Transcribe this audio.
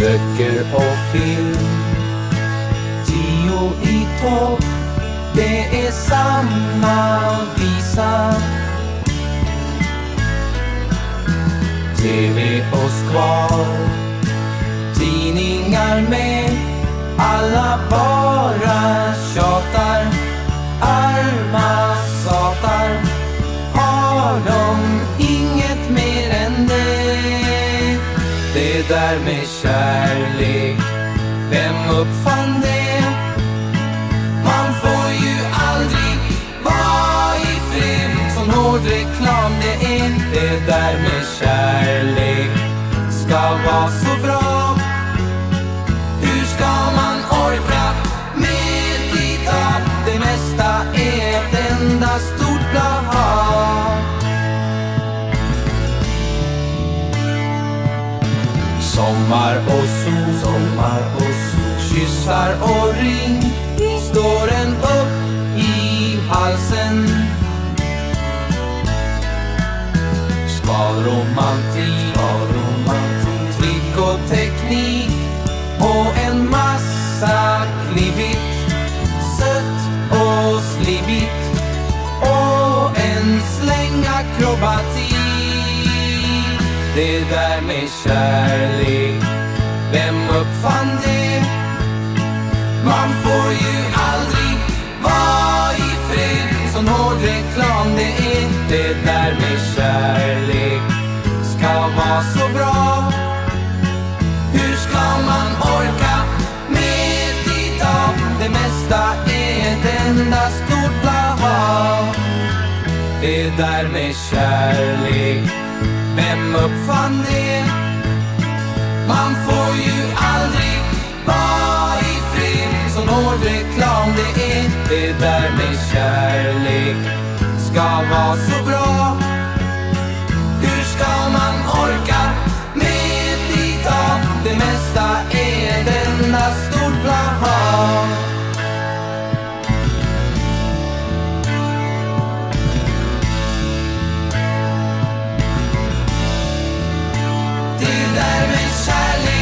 böcker och film. Tio i topp, det är samma visa. TV och skval, tidningar med, alla barn. Det där med kärlek, vem uppfann det? Man får ju aldrig vara i fred. Sån hård reklam det är Det där med kärlek ska vara så bra. Sommar och sol, sommar och sol. Kyssar och ring Står en upp i halsen. Skvalromantik, skvalromantik Trick och teknik Och en massa klibbigt. Sött och slibbigt. Och en släng akrobatik. Det där med kärlek. Vem uppfann det? Man får ju aldrig vara i fred. Sån hård reklam det är Det där med kärlek. Ska vara så bra. Hur ska man orka med idag? Det mesta är ett enda stort blaha. Det där med kärlek. Vem uppfann det? Man får ju aldrig vara i fred Sån hård reklam det är Det där med kärlek alltid där med kärlek.